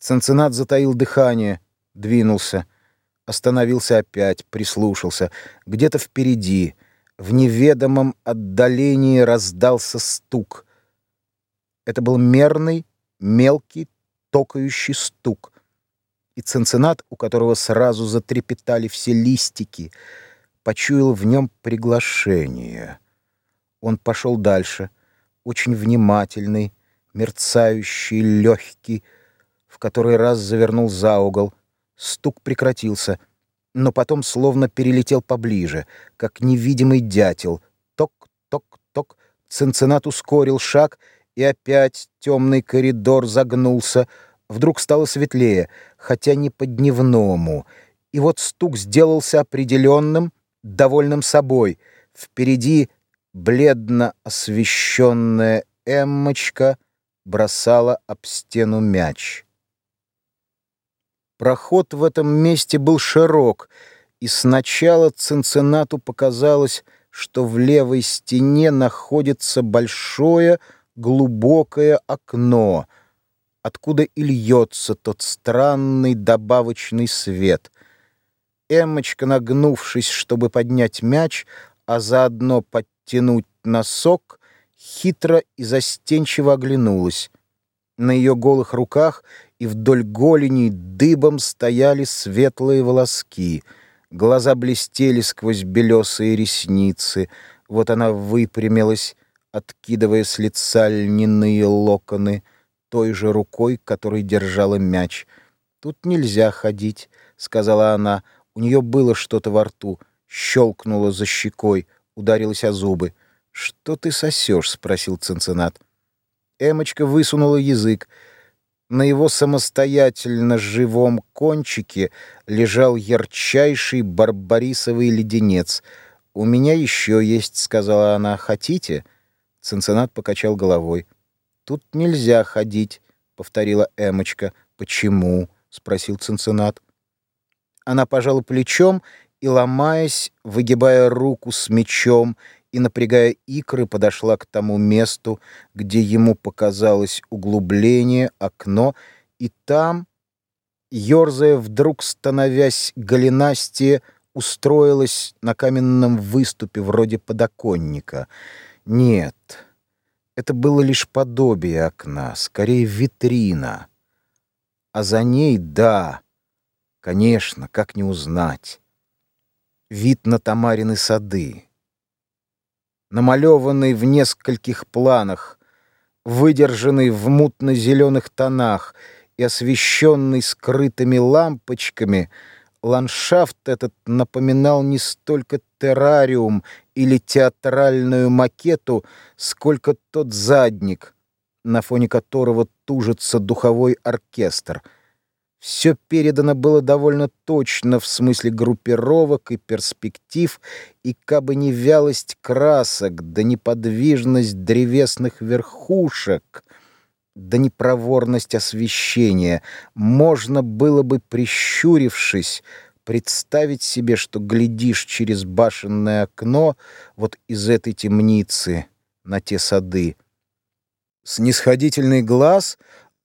Ценцинат затаил дыхание, двинулся, остановился опять, прислушался. Где-то впереди, в неведомом отдалении раздался стук. Это был мерный, мелкий, токающий стук. И Ценцинат, у которого сразу затрепетали все листики, почуял в нем приглашение. Он пошел дальше, очень внимательный, мерцающий, легкий, в который раз завернул за угол. Стук прекратился, но потом словно перелетел поближе, как невидимый дятел. Ток-ток-ток. Ценцинат ускорил шаг, и опять темный коридор загнулся. Вдруг стало светлее, хотя не по-дневному. И вот стук сделался определенным, довольным собой. Впереди бледно освещенная Эммочка бросала об стену мяч. Проход в этом месте был широк, и сначала Цинциннату показалось, что в левой стене находится большое глубокое окно, откуда и льется тот странный добавочный свет. Эммочка, нагнувшись, чтобы поднять мяч, а заодно подтянуть носок, хитро и застенчиво оглянулась. На ее голых руках и вдоль голени дыбом стояли светлые волоски. Глаза блестели сквозь белесые ресницы. Вот она выпрямилась, откидывая с лица льняные локоны, той же рукой, которой держала мяч. «Тут нельзя ходить», — сказала она. У нее было что-то во рту, щелкнуло за щекой, ударилась о зубы. «Что ты сосешь?» — спросил Ценцинат. Эмочка высунула язык. На его самостоятельно живом кончике лежал ярчайший барбарисовый леденец. «У меня еще есть», — сказала она. «Хотите?» Ценцинат покачал головой. «Тут нельзя ходить», — повторила Эмочка. «Почему?» — спросил Ценцинат. Она пожала плечом и, ломаясь, выгибая руку с мечом и, напрягая икры, подошла к тому месту, где ему показалось углубление, окно, и там, ерзая, вдруг становясь голенастее, устроилась на каменном выступе вроде подоконника. Нет, это было лишь подобие окна, скорее витрина. А за ней, да, конечно, как не узнать, вид на Тамарины сады намалеванный в нескольких планах, выдержанный в мутно-зеленых тонах и освещенный скрытыми лампочками, ландшафт этот напоминал не столько террариум или театральную макету, сколько тот задник, на фоне которого тужится духовой оркестр — все передано было довольно точно в смысле группировок и перспектив, и кабы не вялость красок, да неподвижность древесных верхушек, да непроворность освещения, можно было бы, прищурившись, представить себе, что глядишь через башенное окно вот из этой темницы на те сады. Снисходительный глаз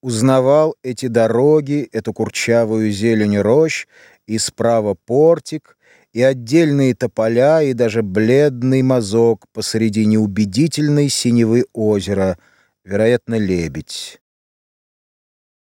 узнавал эти дороги, эту курчавую зелень рощ, и справа портик, и отдельные тополя, и даже бледный мазок посреди неубедительной синевы озера, вероятно, лебедь.